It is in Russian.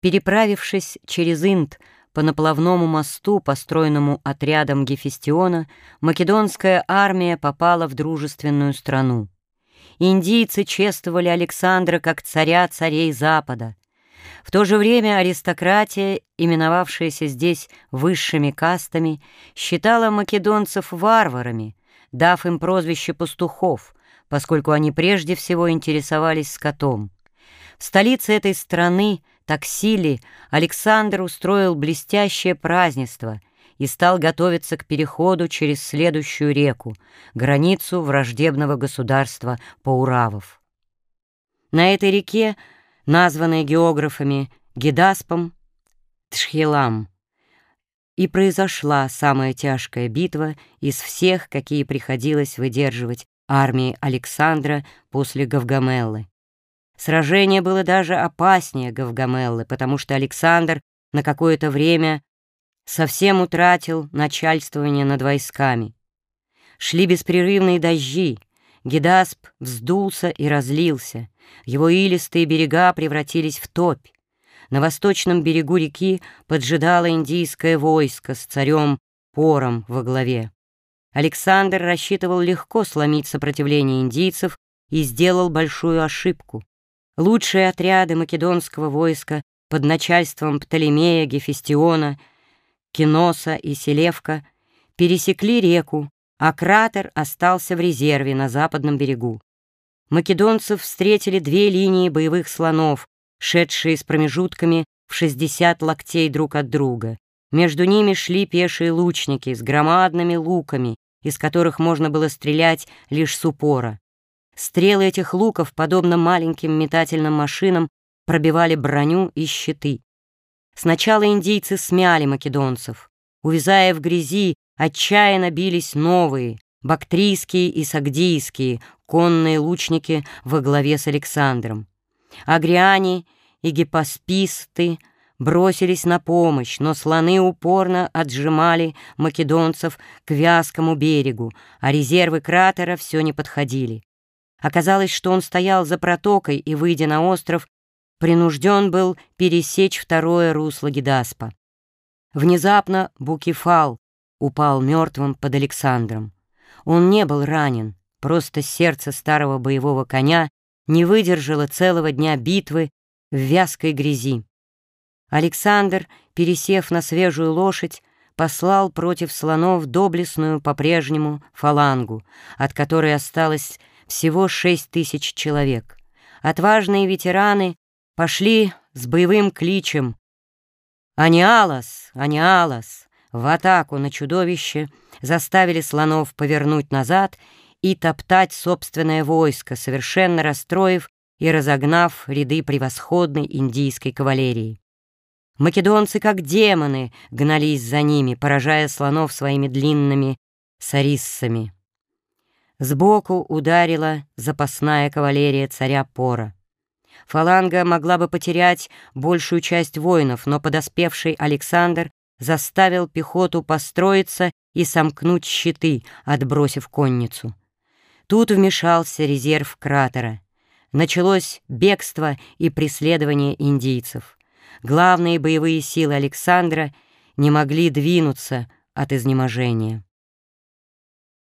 Переправившись через Инд по наплавному мосту, построенному отрядом Гефестиона, македонская армия попала в дружественную страну. Индийцы чествовали Александра как царя царей Запада. В то же время аристократия, именовавшаяся здесь высшими кастами, считала македонцев варварами, дав им прозвище пастухов, поскольку они прежде всего интересовались скотом. В столице этой страны, Таксили, Александр устроил блестящее празднество и стал готовиться к переходу через следующую реку, границу враждебного государства Пауравов. На этой реке, названной географами Гедаспом, Тшхилам, и произошла самая тяжкая битва из всех, какие приходилось выдерживать армии Александра после Гавгамеллы. Сражение было даже опаснее Гавгамеллы, потому что Александр на какое-то время совсем утратил начальствование над войсками. Шли беспрерывные дожди, Гедасп вздулся и разлился, его илистые берега превратились в топь. На восточном берегу реки поджидало индийское войско с царем Пором во главе. Александр рассчитывал легко сломить сопротивление индийцев и сделал большую ошибку. Лучшие отряды македонского войска под начальством Птолемея, Гефестиона, Киноса и Селевка пересекли реку, а кратер остался в резерве на западном берегу. Македонцев встретили две линии боевых слонов, шедшие с промежутками в 60 локтей друг от друга. Между ними шли пешие лучники с громадными луками, из которых можно было стрелять лишь с упора. Стрелы этих луков, подобно маленьким метательным машинам, пробивали броню и щиты. Сначала индийцы смяли македонцев. Увязая в грязи, отчаянно бились новые, бактрийские и сагдийские, конные лучники во главе с Александром. Агриане и гипосписты бросились на помощь, но слоны упорно отжимали македонцев к вязкому берегу, а резервы кратера все не подходили. Оказалось, что он стоял за протокой и, выйдя на остров, принужден был пересечь второе русло Гидаспа. Внезапно Букефал упал мертвым под Александром. Он не был ранен, просто сердце старого боевого коня не выдержало целого дня битвы в вязкой грязи. Александр, пересев на свежую лошадь, послал против слонов доблестную по-прежнему фалангу, от которой осталось всего шесть тысяч человек. Отважные ветераны пошли с боевым кличем «Аниалас! Аниалас!» в атаку на чудовище, заставили слонов повернуть назад и топтать собственное войско, совершенно расстроив и разогнав ряды превосходной индийской кавалерии. Македонцы, как демоны, гнались за ними, поражая слонов своими длинными сариссами. Сбоку ударила запасная кавалерия царя Пора. Фаланга могла бы потерять большую часть воинов, но подоспевший Александр заставил пехоту построиться и сомкнуть щиты, отбросив конницу. Тут вмешался резерв кратера. Началось бегство и преследование индийцев. Главные боевые силы Александра не могли двинуться от изнеможения.